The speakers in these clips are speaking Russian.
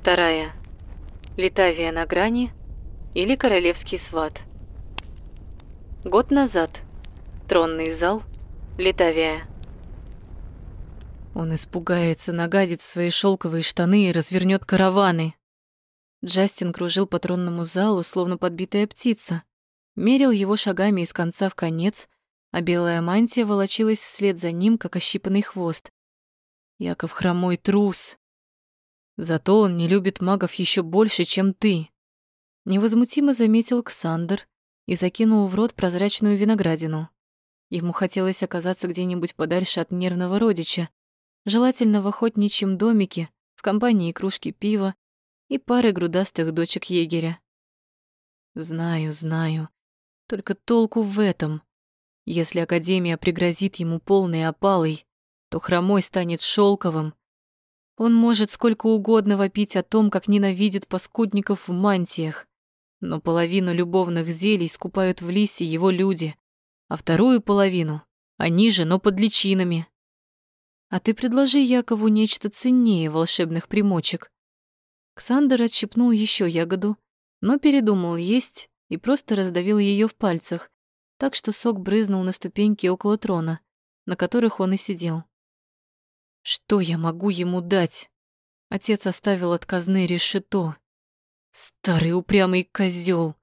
Вторая. Литавия на грани или королевский сват. Год назад. Тронный зал. Литавия. Он испугается, нагадит свои шелковые штаны и развернет караваны. Джастин кружил по тронному залу, словно подбитая птица, мерил его шагами из конца в конец, а белая мантия волочилась вслед за ним, как ощипанный хвост. Яков хромой трус. Зато он не любит магов еще больше, чем ты. Невозмутимо заметил Ксандр и закинул в рот прозрачную виноградину. Ему хотелось оказаться где-нибудь подальше от нервного родича, желательно в охотничьем домике, в компании кружки пива и пары грудастых дочек егеря. Знаю, знаю. Только толку в этом. Если Академия пригрозит ему полной опалой, то хромой станет шелковым. Он может сколько угодно вопить о том, как ненавидит паскудников в мантиях, но половину любовных зелий скупают в лисе его люди, а вторую половину они же, но под личинами. А ты предложи Якову нечто ценнее волшебных примочек. Ксандер отщипнул еще ягоду, но передумал есть и просто раздавил ее в пальцах, так что сок брызнул на ступеньки около трона, на которых он и сидел. Что я могу ему дать? Отец оставил от казны решето. Старый упрямый козел.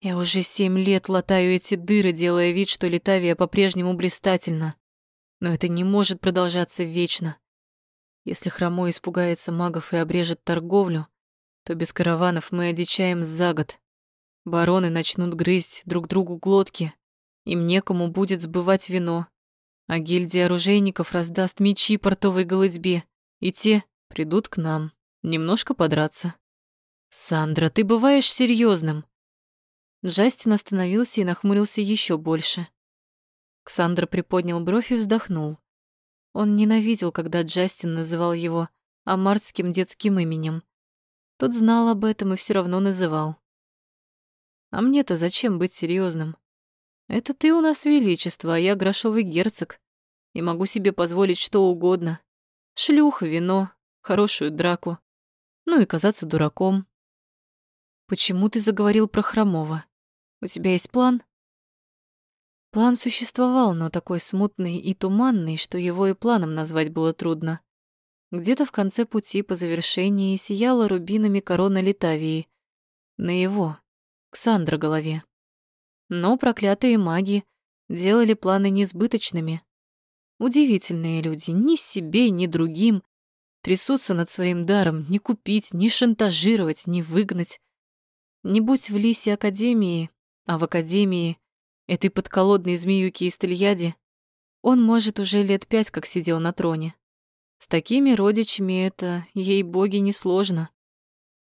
Я уже семь лет латаю эти дыры, делая вид, что Литавия по-прежнему блистательна. Но это не может продолжаться вечно. Если хромой испугается магов и обрежет торговлю, то без караванов мы одичаем за год. Бароны начнут грызть друг другу глотки, им некому будет сбывать вино, а гильдия оружейников раздаст мечи портовой голытьбе, и те придут к нам немножко подраться. «Сандра, ты бываешь серьезным. Джастин остановился и нахмурился еще больше. Ксандра приподнял бровь и вздохнул. Он ненавидел, когда Джастин называл его амартским детским именем. Тот знал об этом и все равно называл. А мне-то зачем быть серьезным? Это ты у нас величество, а я грошовый герцог. И могу себе позволить что угодно. Шлюх, вино, хорошую драку. Ну и казаться дураком. Почему ты заговорил про Хромова? У тебя есть план? План существовал, но такой смутный и туманный, что его и планом назвать было трудно. Где-то в конце пути по завершении сияла рубинами корона Литавии. На его, Ксандра, голове. Но проклятые маги делали планы несбыточными. Удивительные люди, ни себе, ни другим. Трясутся над своим даром, не купить, не шантажировать, не выгнать. Не будь в Лисе Академии, а в Академии этой подколодной змеюки из Тельяди, он, может, уже лет пять как сидел на троне. С такими родичами это, ей-боги, несложно.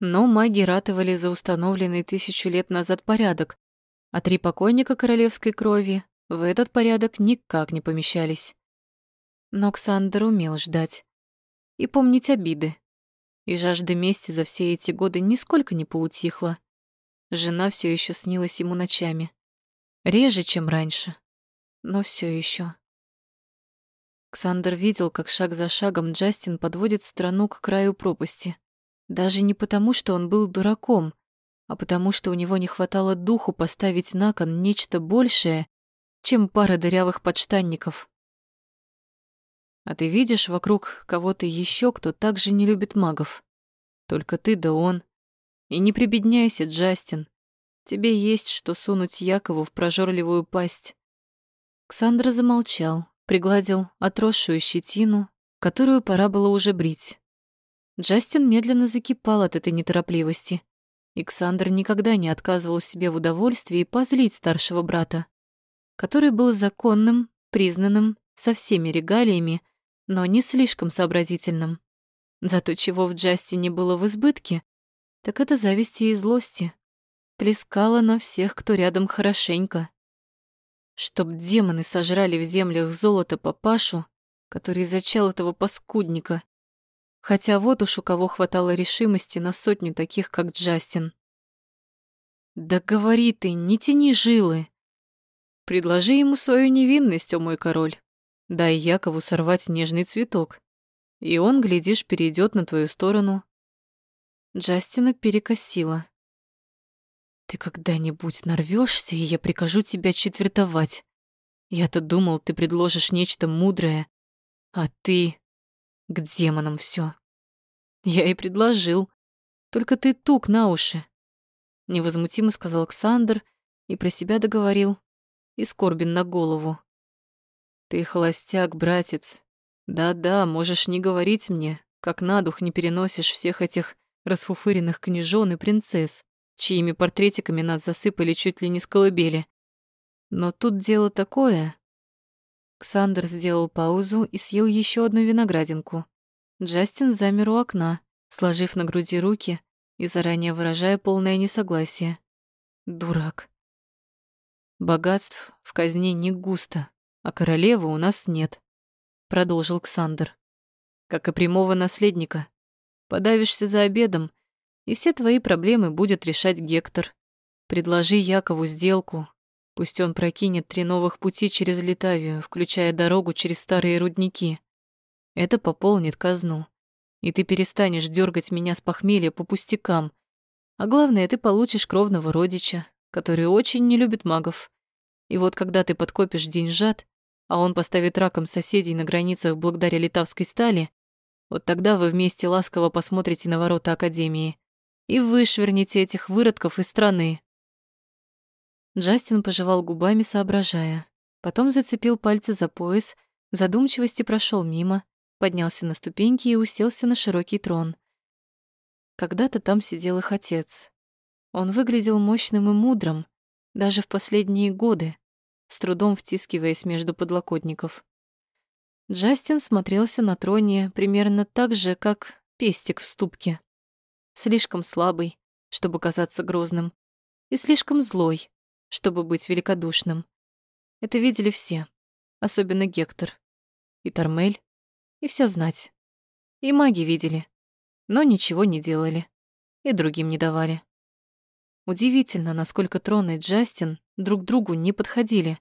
Но маги ратовали за установленный тысячу лет назад порядок, а три покойника королевской крови в этот порядок никак не помещались. Но Ксандр умел ждать и помнить обиды. И жажда мести за все эти годы нисколько не поутихла. Жена все еще снилась ему ночами. Реже, чем раньше, но все еще. Ксандр видел, как шаг за шагом Джастин подводит страну к краю пропасти. Даже не потому, что он был дураком, а потому, что у него не хватало духу поставить на кон нечто большее, чем пара дырявых подштанников. А ты видишь вокруг кого-то еще, кто также не любит магов? Только ты да он. И не прибедняйся, Джастин. Тебе есть что сунуть Якову в прожорливую пасть. Ксандра замолчал, пригладил отросшую щетину, которую пора было уже брить. Джастин медленно закипал от этой неторопливости. Александр никогда не отказывал себе в удовольствии позлить старшего брата, который был законным, признанным, со всеми регалиями, но не слишком сообразительным. Зато чего в Джастине было в избытке, так это зависти и злости. Плескала на всех, кто рядом хорошенько. Чтоб демоны сожрали в землях золото папашу, который зачал этого паскудника, Хотя вот уж у кого хватало решимости на сотню таких, как Джастин. «Да говори ты, не тяни жилы!» «Предложи ему свою невинность, о мой король. Дай Якову сорвать нежный цветок. И он, глядишь, перейдет на твою сторону». Джастина перекосила. «Ты когда-нибудь нарвешься, и я прикажу тебя четвертовать. Я-то думал, ты предложишь нечто мудрое, а ты... К демонам все. Я и предложил. Только ты тук на уши. Невозмутимо сказал Александр и про себя договорил. И Скорбин на голову. Ты холостяк, братец. Да-да, можешь не говорить мне, как на дух не переносишь всех этих расфуфыренных княжон и принцесс, чьими портретиками нас засыпали чуть ли не с колыбели. Но тут дело такое. Ксандр сделал паузу и съел еще одну виноградинку. Джастин замер у окна, сложив на груди руки и заранее выражая полное несогласие. Дурак. Богатств в казне не густо, а королевы у нас нет, продолжил Ксандр. Как и прямого наследника. Подавишься за обедом, и все твои проблемы будет решать Гектор. Предложи Якову сделку. Пусть он прокинет три новых пути через Литавию, включая дорогу через старые рудники. Это пополнит казну. И ты перестанешь дергать меня с похмелья по пустякам. А главное, ты получишь кровного родича, который очень не любит магов. И вот когда ты подкопишь деньжат, а он поставит раком соседей на границах благодаря литавской стали, вот тогда вы вместе ласково посмотрите на ворота Академии и вышвырнете этих выродков из страны. Джастин пожевал губами, соображая. Потом зацепил пальцы за пояс, в задумчивости прошел мимо, поднялся на ступеньки и уселся на широкий трон. Когда-то там сидел их отец. Он выглядел мощным и мудрым, даже в последние годы, с трудом втискиваясь между подлокотников. Джастин смотрелся на троне примерно так же, как пестик в ступке. Слишком слабый, чтобы казаться грозным, и слишком злой, чтобы быть великодушным. Это видели все, особенно Гектор, и Тормель, и вся знать. И маги видели, но ничего не делали, и другим не давали. Удивительно, насколько Трон и Джастин друг другу не подходили.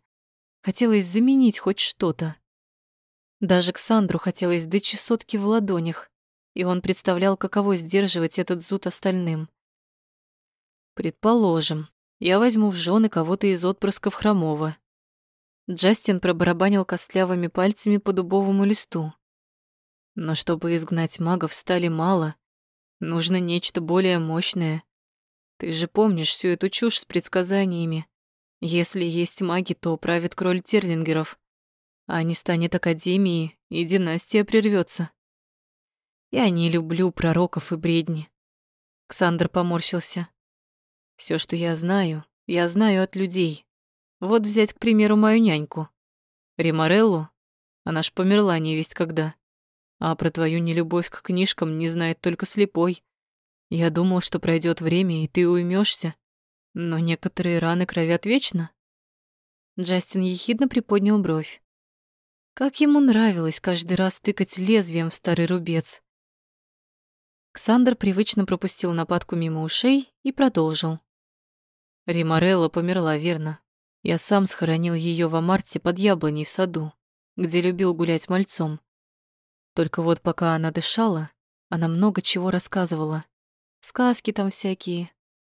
Хотелось заменить хоть что-то. Даже Ксандру хотелось до чесотки в ладонях, и он представлял, каково сдерживать этот зуд остальным. Предположим, я возьму в жены кого-то из отпрысков Хромова. Джастин пробарабанил костлявыми пальцами по дубовому листу. Но чтобы изгнать магов стали мало, нужно нечто более мощное. Ты же помнишь всю эту чушь с предсказаниями. Если есть маги, то правит кроль Терлингеров, а не станет Академии, и династия прервется. Я не люблю пророков и бредни. Ксандр поморщился. Все, что я знаю, я знаю от людей. Вот взять, к примеру, мою няньку. Римареллу, она ж померла не весть когда. А про твою нелюбовь к книжкам не знает только слепой. Я думал, что пройдет время, и ты уймешься. Но некоторые раны кровят вечно. Джастин ехидно приподнял бровь. Как ему нравилось каждый раз тыкать лезвием в старый рубец. Ксандр привычно пропустил нападку мимо ушей и продолжил. Римарелла померла, верно. Я сам схоронил ее в Амарте под яблоней в саду, где любил гулять мальцом. Только вот пока она дышала, она много чего рассказывала. Сказки там всякие,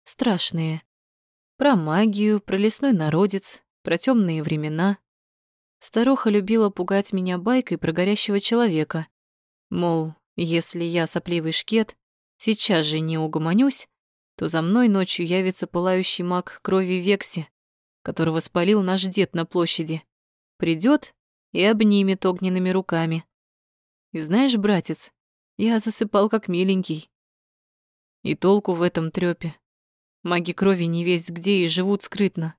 страшные. Про магию, про лесной народец, про темные времена. Старуха любила пугать меня байкой про горящего человека. Мол, если я сопливый шкет, сейчас же не угомонюсь, то за мной ночью явится пылающий маг крови Векси, которого спалил наш дед на площади. Придет и обнимет огненными руками. И знаешь, братец, я засыпал как миленький. И толку в этом трёпе. Маги крови не весть где и живут скрытно.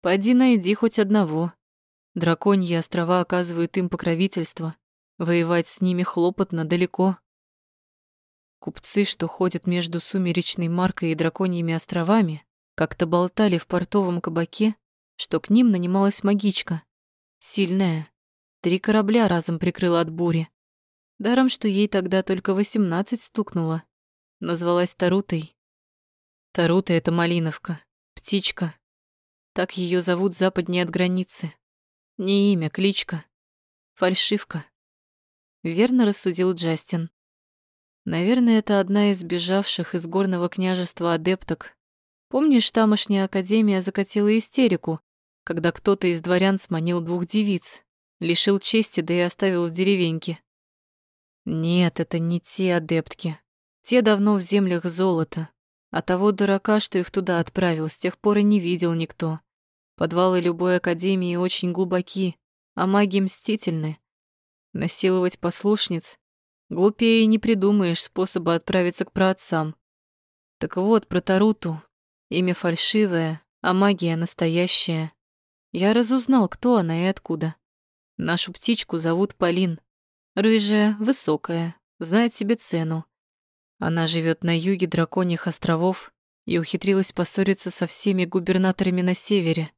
Пойди найди хоть одного. Драконьи острова оказывают им покровительство. Воевать с ними хлопотно далеко. Купцы, что ходят между Сумеречной Маркой и Драконьими островами, как-то болтали в портовом кабаке, что к ним нанималась магичка. Сильная. Три корабля разом прикрыла от бури. Даром, что ей тогда только восемнадцать стукнуло. Назвалась Тарутой. Тарута — это Малиновка, птичка. Так ее зовут западнее от границы. Не имя, кличка. Фальшивка. Верно рассудил Джастин. Наверное, это одна из бежавших из горного княжества адепток. Помнишь, тамошняя академия закатила истерику, когда кто-то из дворян сманил двух девиц, лишил чести, да и оставил в деревеньке? Нет, это не те адептки. Те давно в землях золота. А того дурака, что их туда отправил, с тех пор и не видел никто. Подвалы любой академии очень глубоки, а маги мстительны. Насиловать послушниц глупее не придумаешь способа отправиться к праотцам. Так вот, про Таруту. Имя фальшивое, а магия настоящая. Я разузнал, кто она и откуда. Нашу птичку зовут Полин. Рыжая, высокая, знает себе цену. Она живет на юге драконьих островов и ухитрилась поссориться со всеми губернаторами на севере.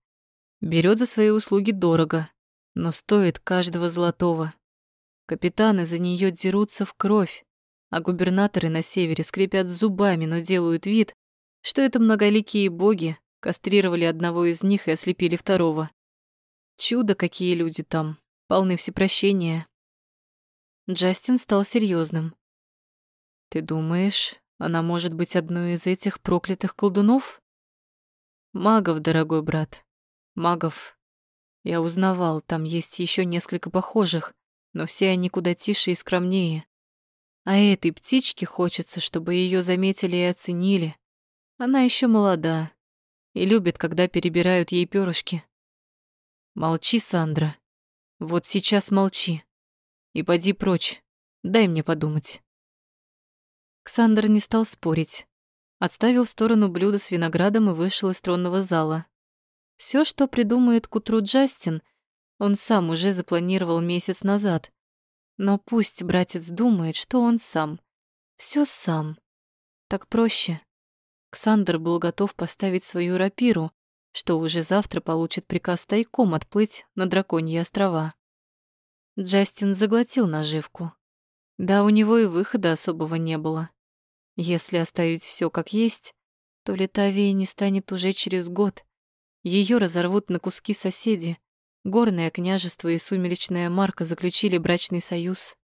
Берет за свои услуги дорого, но стоит каждого золотого. Капитаны за нее дерутся в кровь, а губернаторы на севере скрипят зубами, но делают вид, что это многоликие боги кастрировали одного из них и ослепили второго. Чудо, какие люди там, полны всепрощения. Джастин стал серьезным. Ты думаешь, она может быть одной из этих проклятых колдунов? Магов, дорогой брат, магов. Я узнавал, там есть еще несколько похожих, но все они куда тише и скромнее. А этой птичке хочется, чтобы ее заметили и оценили. Она еще молода и любит, когда перебирают ей перышки. Молчи, Сандра. Вот сейчас молчи. И поди прочь. Дай мне подумать. Ксандр не стал спорить. Отставил в сторону блюдо с виноградом и вышел из тронного зала. Все, что придумает к утру Джастин, он сам уже запланировал месяц назад. Но пусть братец думает, что он сам. Все сам. Так проще. Ксандр был готов поставить свою рапиру, что уже завтра получит приказ тайком отплыть на Драконьи острова. Джастин заглотил наживку. Да, у него и выхода особого не было. Если оставить все как есть, то Литавии не станет уже через год. Ее разорвут на куски соседи. Горное княжество и сумеречная марка заключили брачный союз.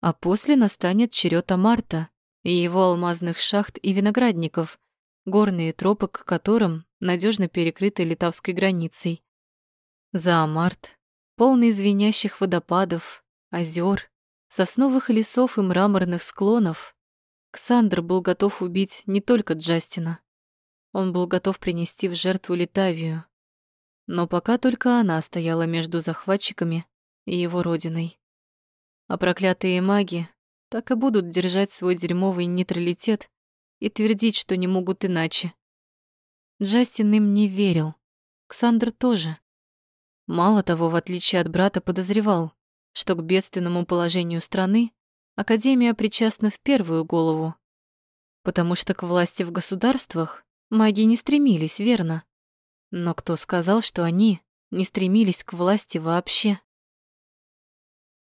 А после настанет черед Амарта и его алмазных шахт и виноградников, горные тропы к которым надежно перекрыты литавской границей. За Амарт, полный звенящих водопадов, озер, сосновых лесов и мраморных склонов, Ксандр был готов убить не только Джастина. Он был готов принести в жертву Литавию. Но пока только она стояла между захватчиками и его родиной. А проклятые маги так и будут держать свой дерьмовый нейтралитет и твердить, что не могут иначе. Джастин им не верил. Ксандр тоже. Мало того, в отличие от брата, подозревал, что к бедственному положению страны Академия причастна в первую голову, потому что к власти в государствах маги не стремились, верно? Но кто сказал, что они не стремились к власти вообще?